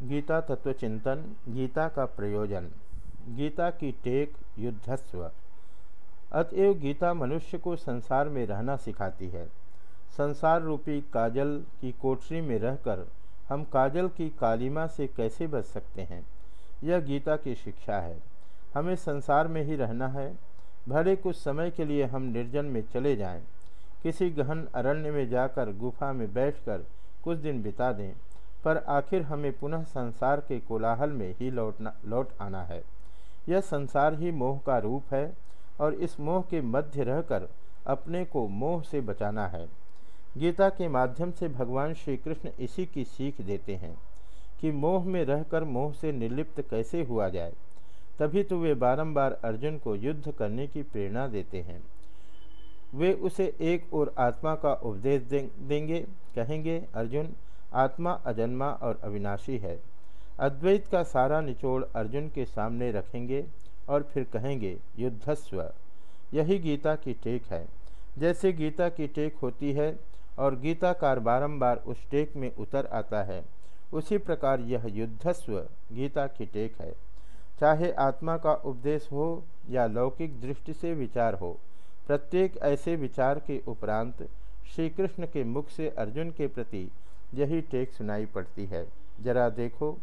गीता तत्व चिंतन गीता का प्रयोजन गीता की टेक युद्धस्व। अतएव गीता मनुष्य को संसार में रहना सिखाती है। संसार रूपी काजल की कोठरी में रहकर हम काजल की कालीमा से कैसे बच सकते हैं? यह गीता की शिक्षा है। हमें संसार में ही रहना है। भले कुछ समय के लिए हम निर्जन में चले जाएँ, किसी गहन अरण्य में जाकर गुफा में बैठकर कुछ दिन बिता दें। पर आखिर हमें पुनः संसार के कोलाहल में ही लौटना, लौट आना है। यह संसार ही मोह का रूप है और इस मोह के मध्य रहकर अपने को मोह से बचाना है। गीता के माध्यम से भगवान श्री कृष्ण इसी की सीख देते हैं कि मोह में रहकर मोह से निर्लिप्त कैसे हुआ जाए। तभी तो वे बारंबार अर्जुन को युद्ध करने की प्रेरणा देते हैं। वे उसे एक और आत्मा का उपदेश देंगे, कहेंगे, अर्जुन आत्मा अजन्मा और अविनाशी है। अद्वैत का सारा निचोड़ अर्जुन के सामने रखेंगे और फिर कहेंगे, युद्धस्व। यही गीता की टेक है। जैसे गीता की टेक होती है और गीताकार बारंबार उस टेक में उतर आता है, उसी प्रकार यह युद्धस्व गीता की टेक है। चाहे आत्मा का उपदेश हो या लौकिक दृष्टि से विचार हो, प्रत्येक ऐसे विचार के उपरांत श्री कृष्ण के मुख से अर्जुन के प्रति यही टेक सुनाई पड़ती है। जरा देखो।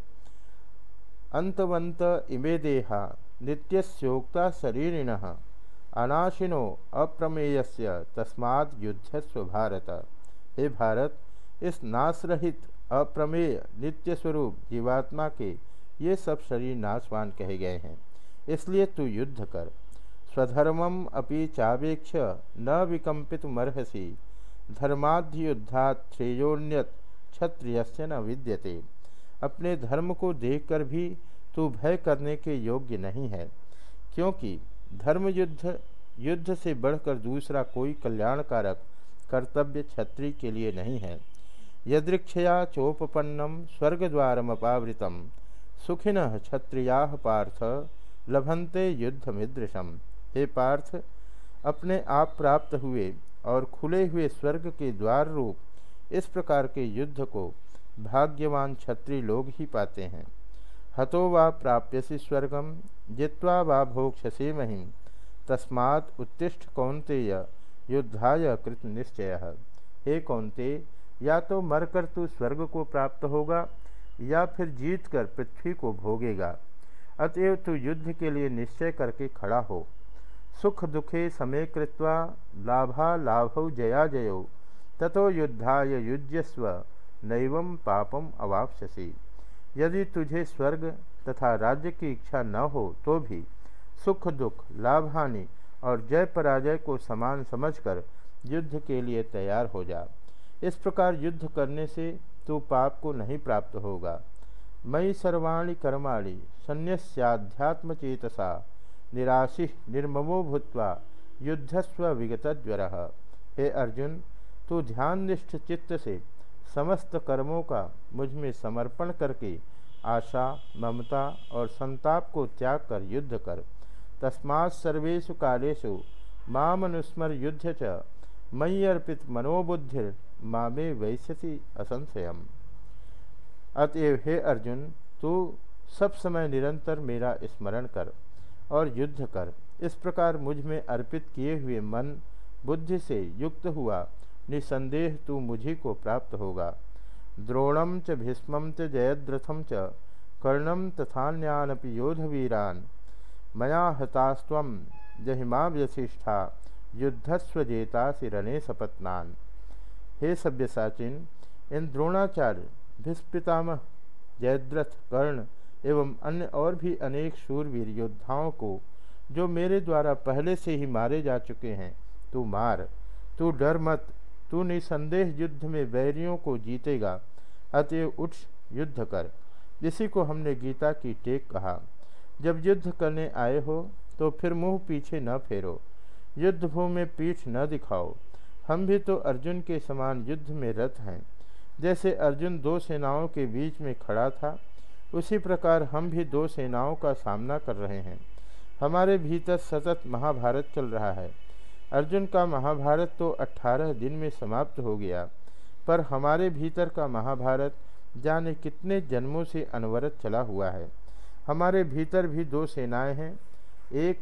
अंतवंत इमे देहा नित्योक्ता शरीरिण, अनाशिनो अप्रमेयस्य तस्माद युद्धस्व भारत। हे भारत, इस नाशरहित अप्रमेय नित्य स्वरूप जीवात्मा के ये सब शरीर नाशवान कहे गए हैं। इसलिए तू युद्ध कर। स्वधर्मम अपि चावेक्ष न विकम्पित मर्हसी धर्माद्युद्धात श्रेयोन्यत क्षत्रियस्य न विद्यते। अपने धर्म को देखकर भी तू भय करने के योग्य नहीं है, क्योंकि धर्म युद्ध युद्ध से बढ़कर दूसरा कोई कल्याणकारक कर्तव्य क्षत्रिय के लिए नहीं है। यदृक्षया चोपन्नम स्वर्गद्वारमपावृतम सुखिन क्षत्रिया पार्थ लभंते युद्ध मिदृशम हे पार्थ, अपने आप प्राप्त हुए और खुले हुए स्वर्ग के द्वार रूप इस प्रकार के युद्ध को भाग्यवान क्षत्रिय लोग ही पाते हैं। हतो वा प्राप्यसी स्वर्गम जित्वा वा भोक्षसे महिम तस्मात् उत्तिष्ठ कौंतेय युद्धाय कृत निश्चय। हे कौंते या तो मरकर तू स्वर्ग को प्राप्त होगा, या फिर जीत कर पृथ्वी को भोगेगा। अतएव तू युद्ध के लिए निश्चय करके खड़ा हो। सुख दुखे समय कृत्वा लाभा लाभौ जया जयो। ततो युद्धाय युज्यस्व नैवम पापम अवापसी यदि तुझे स्वर्ग तथा राज्य की इच्छा न हो तो भी सुख, दुख लाभ हानि और जय पराजय को समान समझकर युद्ध के लिए तैयार हो जा। इस प्रकार युद्ध करने से तू पाप को नहीं प्राप्त होगा। मई सर्वाणी कर्माणी संन्याध्यात्म चेतसा निराशि निर्ममो भूत्वा युद्धस्व विगत ज्वर हे अर्जुन तू ध्याननिष्ठ चित्त से समस्त कर्मों का मुझमें समर्पण करके आशा, ममता और संताप को त्याग कर युद्ध कर। तस्मात् सर्वेशु कालेषु मामनुस्मर युद्ध च, मयि अर्पित मनोबुद्धिर मामे वैश्यसी असंशयम। अतएव हे अर्जुन, तू सब समय निरंतर मेरा स्मरण कर और युद्ध कर। इस प्रकार मुझमें अर्पित किए हुए मन बुद्धि से युक्त हुआ निसंदेह तू मुझी को प्राप्त होगा। द्रोणम च भीष्म च जयद्रथम च कर्णम तथान्यानपि योधवीरान। मया हतास्व जहिमा व्यशिष्ठा युद्धस्व जेतासि रणे सपत्नान। हे सभ्यसाचिन, इन द्रोणाचार्य भीष्पितामह जयद्रथ, कर्ण एवं अन्य और भी अनेक शूरवीर योद्धाओं को, जो मेरे द्वारा पहले से ही मारे जा चुके हैं, तू मार। तू डर मत तू निसंदेह युद्ध में बैरियों को जीतेगा, अतएव उठ, युद्ध कर। इसी को हमने गीता की टेक कहा। जब युद्ध करने आए हो तो फिर मुँह पीछे न फेरो। युद्ध भूमि में पीठ न दिखाओ। हम भी तो अर्जुन के समान युद्ध में रत हैं। जैसे अर्जुन दो सेनाओं के बीच में खड़ा था, उसी प्रकार हम भी दो सेनाओं का सामना कर रहे हैं। हमारे भीतर सतत महाभारत चल रहा है। अर्जुन का महाभारत तो 18 दिन में समाप्त हो गया, पर हमारे भीतर का महाभारत जाने कितने जन्मों से अनवरत चला हुआ है। हमारे भीतर भी दो सेनाएँ हैं, एक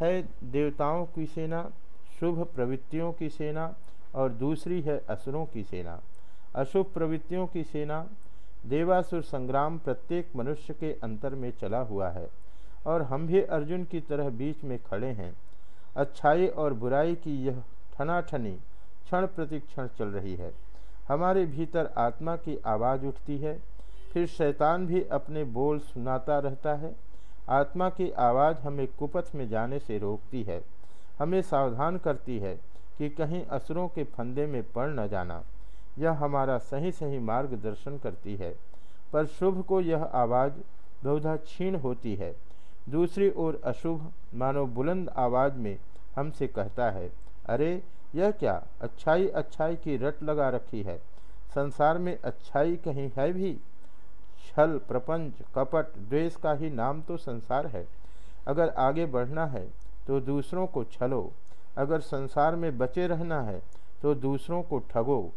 है देवताओं की सेना, शुभ प्रवृत्तियों की सेना, और दूसरी है असुरों की सेना। अशुभ प्रवृत्तियों की सेना देवासुर संग्राम प्रत्येक मनुष्य के अंतर में चला हुआ है, और हम भी अर्जुन की तरह बीच में खड़े हैं। अच्छाई और बुराई की यह ठनाठनी क्षण प्रतिक्षण चल रही है। हमारे भीतर आत्मा की आवाज़ उठती है, फिर शैतान भी अपने बोल सुनाता रहता है। आत्मा की आवाज़ हमें कुपथ में जाने से रोकती है। हमें सावधान करती है कि कहीं असुरों के फंदे में पड़ न जाना। यह हमारा सही सही मार्गदर्शन करती है। पर शुभ को यह आवाज़ बहुधा क्षीण होती है। दूसरी ओर अशुभ मानो बुलंद आवाज़ में हमसे कहता है, अरे, यह क्या अच्छाई अच्छाई की रट लगा रखी है? संसार में अच्छाई कहीं है भी? छल, प्रपंच, कपट, द्वेष का ही नाम तो संसार है। अगर आगे बढ़ना है तो दूसरों को छलो। अगर संसार में बचे रहना है तो दूसरों को ठगो।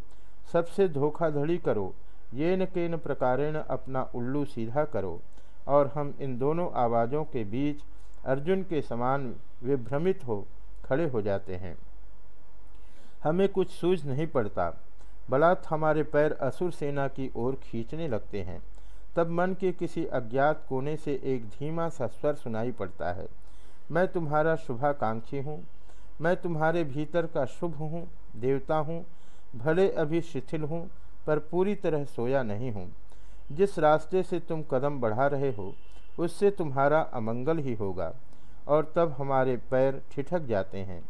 सबसे धोखाधड़ी करो। ये न केन प्रकारेण अपना उल्लू सीधा करो। और हम इन दोनों आवाज़ों के बीच अर्जुन के समान विभ्रमित हो, खड़े हो जाते हैं। हमें कुछ सूझ नहीं पड़ता। बलात् हमारे पैर असुर सेना की ओर खींचने लगते हैं। तब मन के किसी अज्ञात कोने से एक धीमा सा स्वर सुनाई पड़ता है। मैं तुम्हारा शुभाकांक्षी हूँ। मैं तुम्हारे भीतर का शुभ हूँ, देवता हूँ। भले अभी शिथिल हूँ, पर पूरी तरह सोया नहीं हूँ। जिस रास्ते से तुम कदम बढ़ा रहे हो, उससे तुम्हारा अमंगल ही होगा, और तब हमारे पैर ठिठक जाते हैं।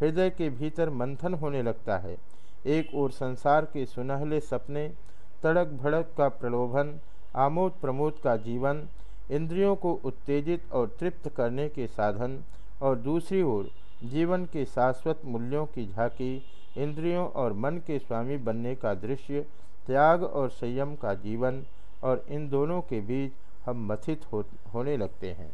हृदय के भीतर मंथन होने लगता है। एक ओर संसार के सुनहले सपने, तड़क भड़क का प्रलोभन, आमोद प्रमोद का जीवन, इंद्रियों को उत्तेजित और तृप्त करने के साधन, और दूसरी ओर जीवन के शाश्वत मूल्यों की झांकी, इंद्रियों और मन के स्वामी बनने का दृश्य, त्याग और संयम का जीवन और इन दोनों के बीच हम मथित हो, होने लगते हैं।